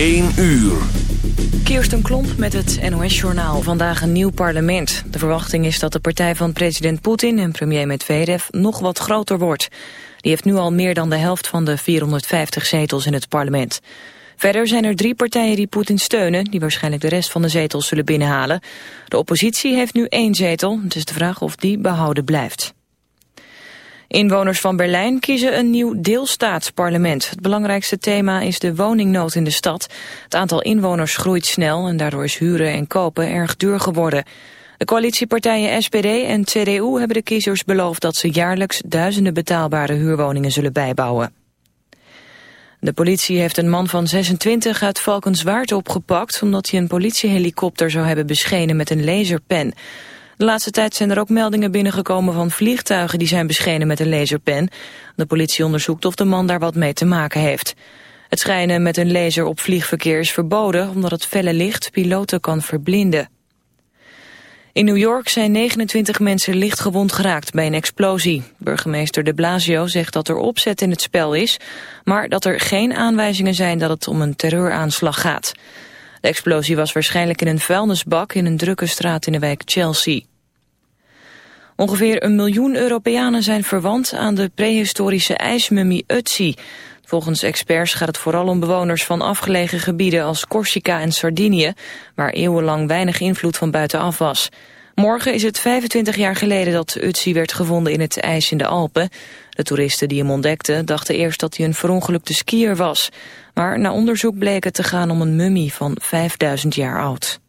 1 uur. Kirsten Klomp met het NOS-journaal. Vandaag een nieuw parlement. De verwachting is dat de partij van president Poetin en premier Medvedev nog wat groter wordt. Die heeft nu al meer dan de helft van de 450 zetels in het parlement. Verder zijn er drie partijen die Poetin steunen... die waarschijnlijk de rest van de zetels zullen binnenhalen. De oppositie heeft nu één zetel. Het is de vraag of die behouden blijft. Inwoners van Berlijn kiezen een nieuw deelstaatsparlement. Het belangrijkste thema is de woningnood in de stad. Het aantal inwoners groeit snel en daardoor is huren en kopen erg duur geworden. De coalitiepartijen SPD en CDU hebben de kiezers beloofd dat ze jaarlijks duizenden betaalbare huurwoningen zullen bijbouwen. De politie heeft een man van 26 uit Valkenswaard opgepakt... omdat hij een politiehelikopter zou hebben beschenen met een laserpen. De laatste tijd zijn er ook meldingen binnengekomen van vliegtuigen... die zijn beschenen met een laserpen. De politie onderzoekt of de man daar wat mee te maken heeft. Het schijnen met een laser op vliegverkeer is verboden... omdat het felle licht piloten kan verblinden. In New York zijn 29 mensen licht gewond geraakt bij een explosie. Burgemeester de Blasio zegt dat er opzet in het spel is... maar dat er geen aanwijzingen zijn dat het om een terreuraanslag gaat. De explosie was waarschijnlijk in een vuilnisbak in een drukke straat in de wijk Chelsea. Ongeveer een miljoen Europeanen zijn verwant aan de prehistorische ijsmummie Ötzi. Volgens experts gaat het vooral om bewoners van afgelegen gebieden als Corsica en Sardinië, waar eeuwenlang weinig invloed van buitenaf was. Morgen is het 25 jaar geleden dat Ötzi werd gevonden in het ijs in de Alpen. De toeristen die hem ontdekten dachten eerst dat hij een verongelukte skier was. Maar na onderzoek bleek het te gaan om een mummie van 5000 jaar oud.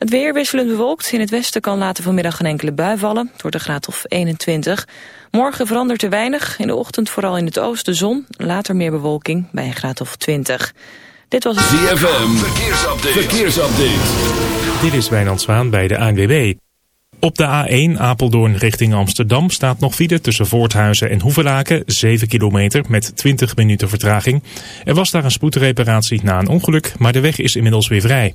Het weer wisselend bewolkt. In het westen kan later vanmiddag een enkele bui vallen. Het wordt een graad of 21. Morgen verandert er weinig. In de ochtend vooral in het oosten zon. Later meer bewolking bij een graad of 20. Dit was het ZFM. Verkeersupdate. Verkeersupdate. Dit is Wijnand Zwaan bij de ANWB. Op de A1 Apeldoorn richting Amsterdam staat nog file tussen Voorthuizen en Hoevelaken, 7 kilometer met 20 minuten vertraging. Er was daar een spoedreparatie na een ongeluk, maar de weg is inmiddels weer vrij.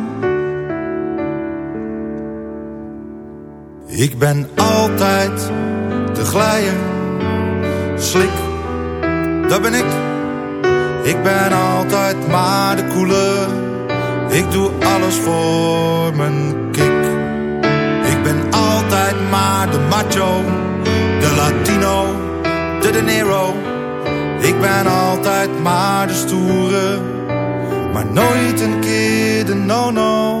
Ik ben altijd de glijen. Slik, dat ben ik. Ik ben altijd maar de koele. Ik doe alles voor mijn kick. Ik ben altijd maar de macho. De Latino, de De Niro. Ik ben altijd maar de stoere. Maar nooit een keer de no-no.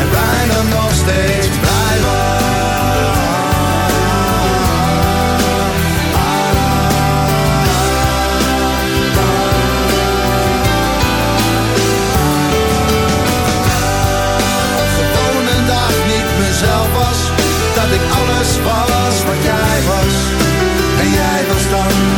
En bijna nog steeds blij was. Gewoon een dag niet mezelf was. Dat ik alles was wat jij was. En jij was dan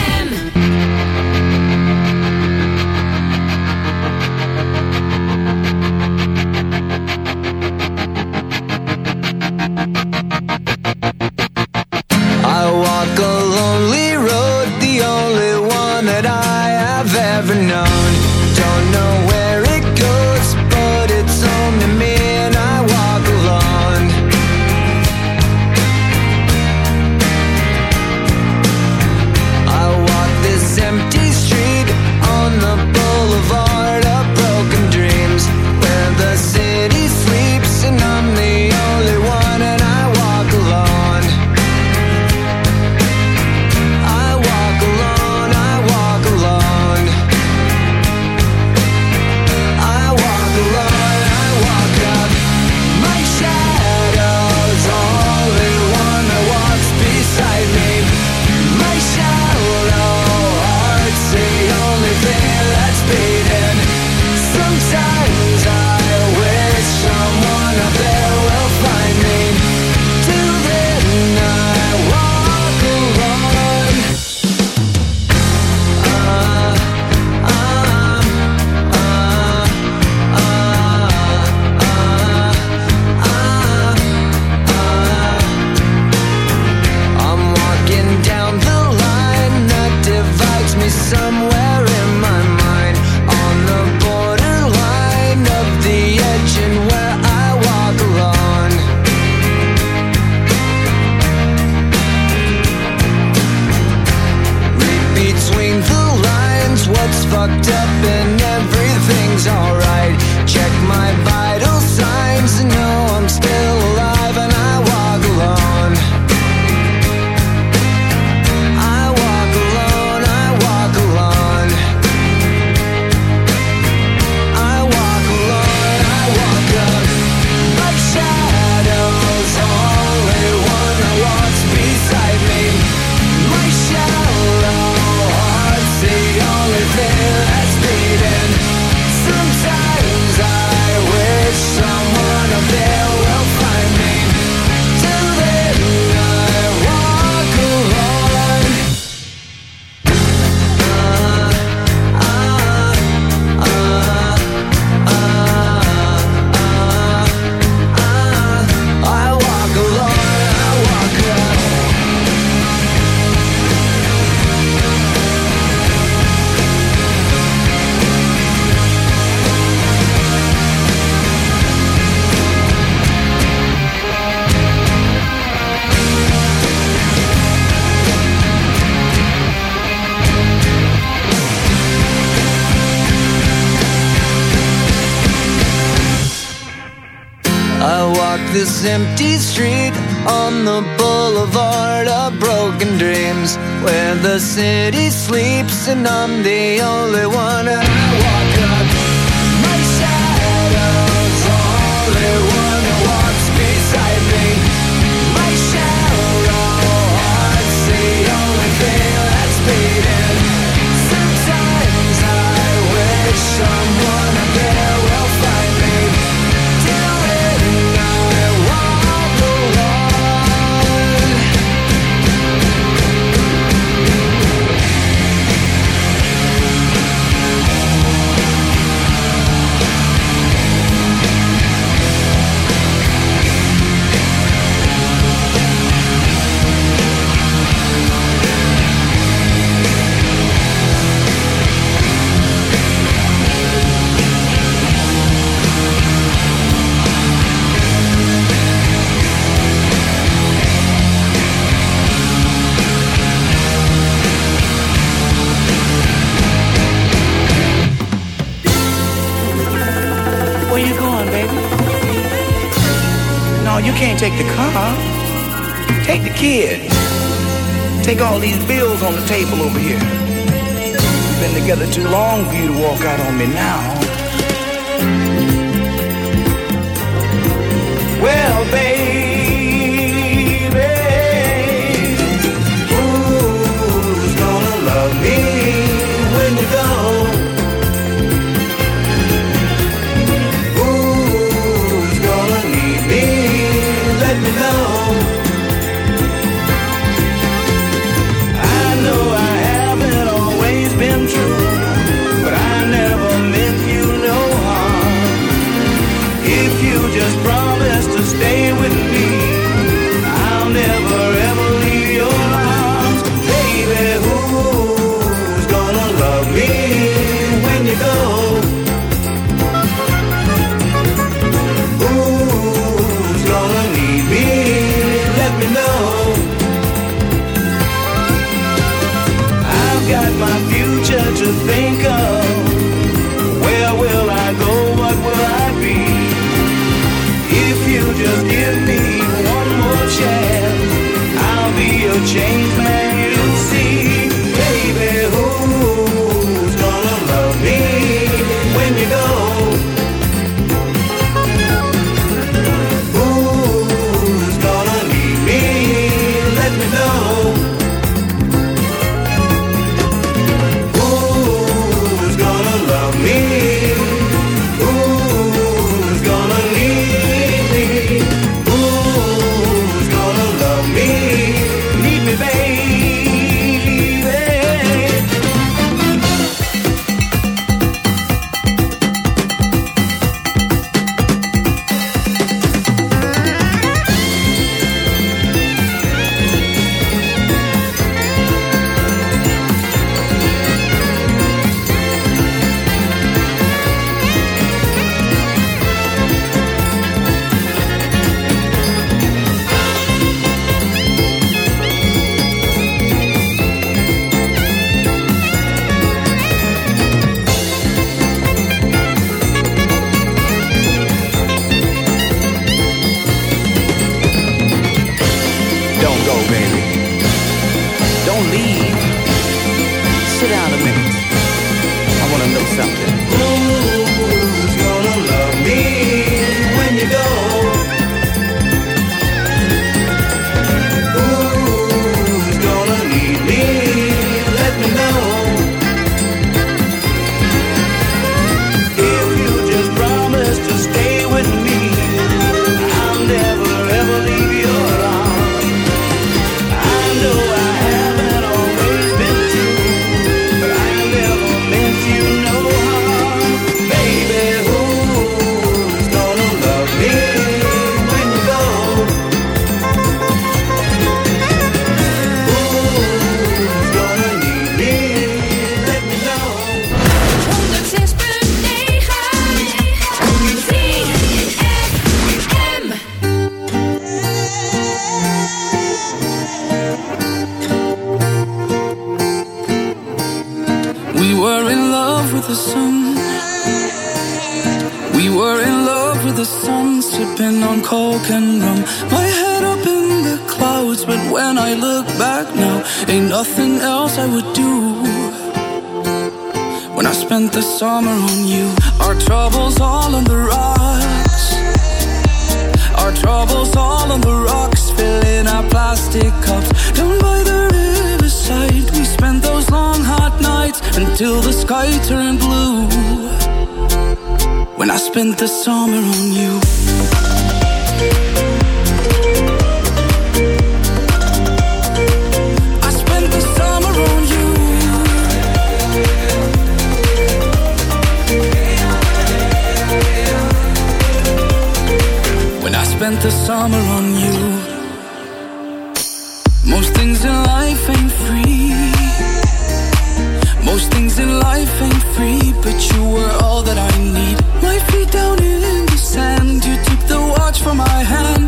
table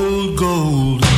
old gold.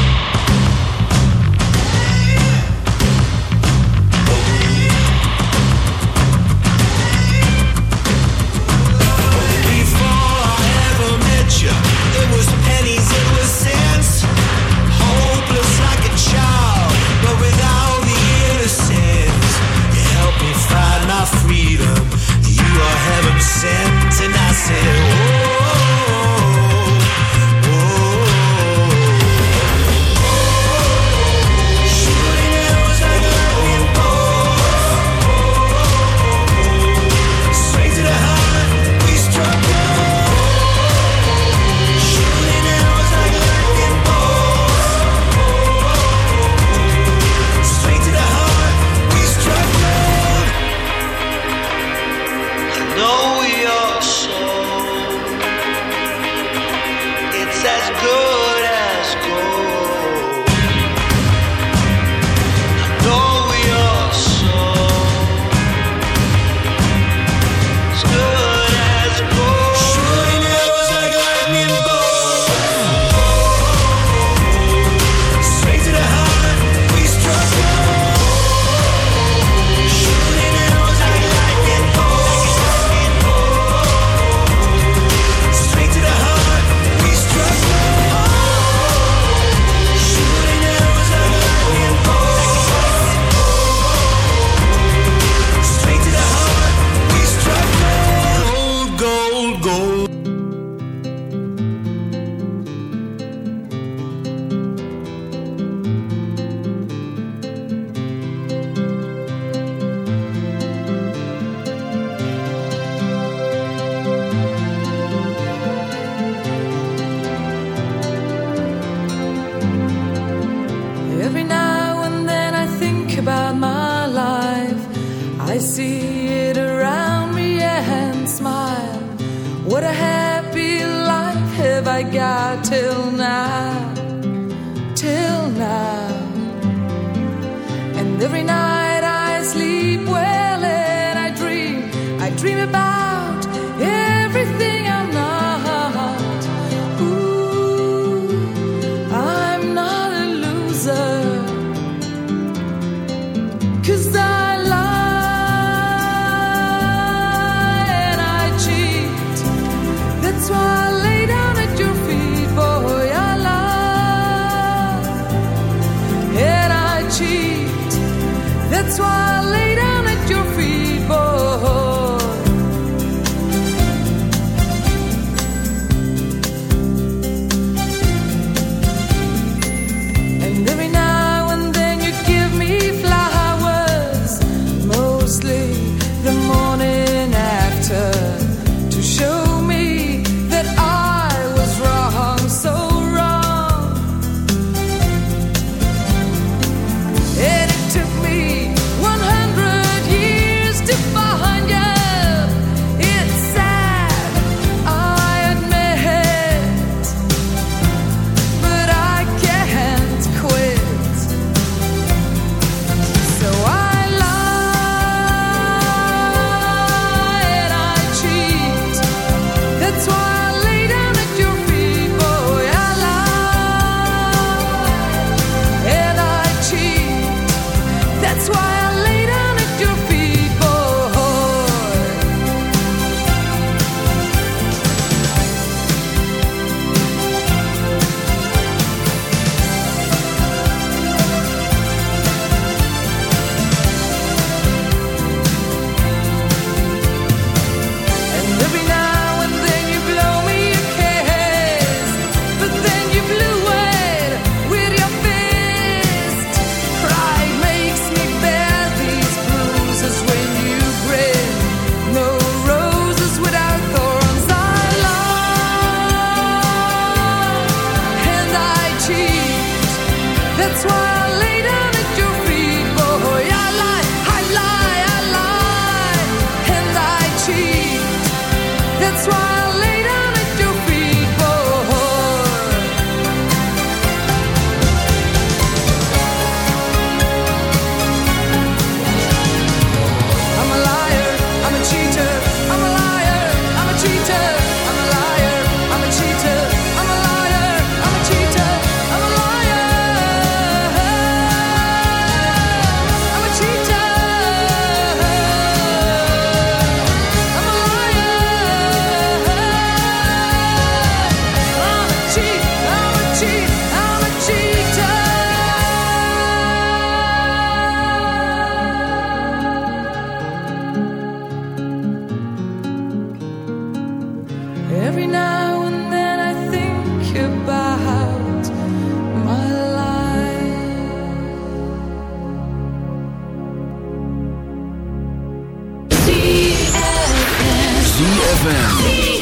ZFM.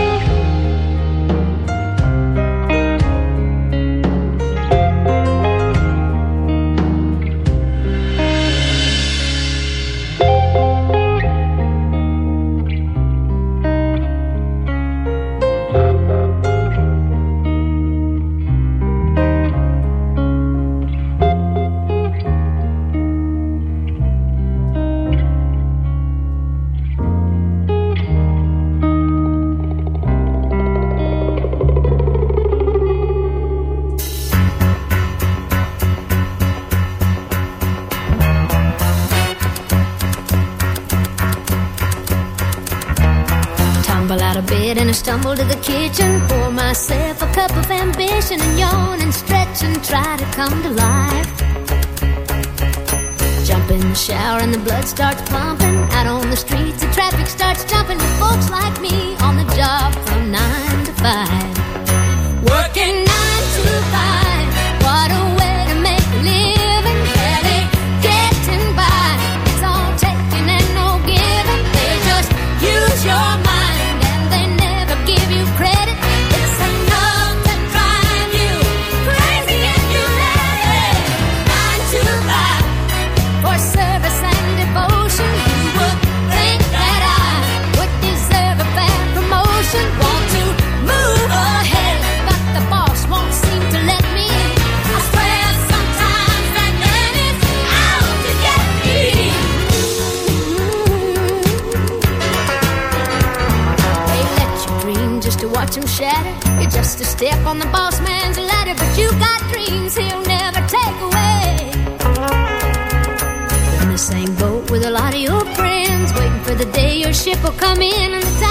come to life. Jump in the shower and the blood starts ship will come in and the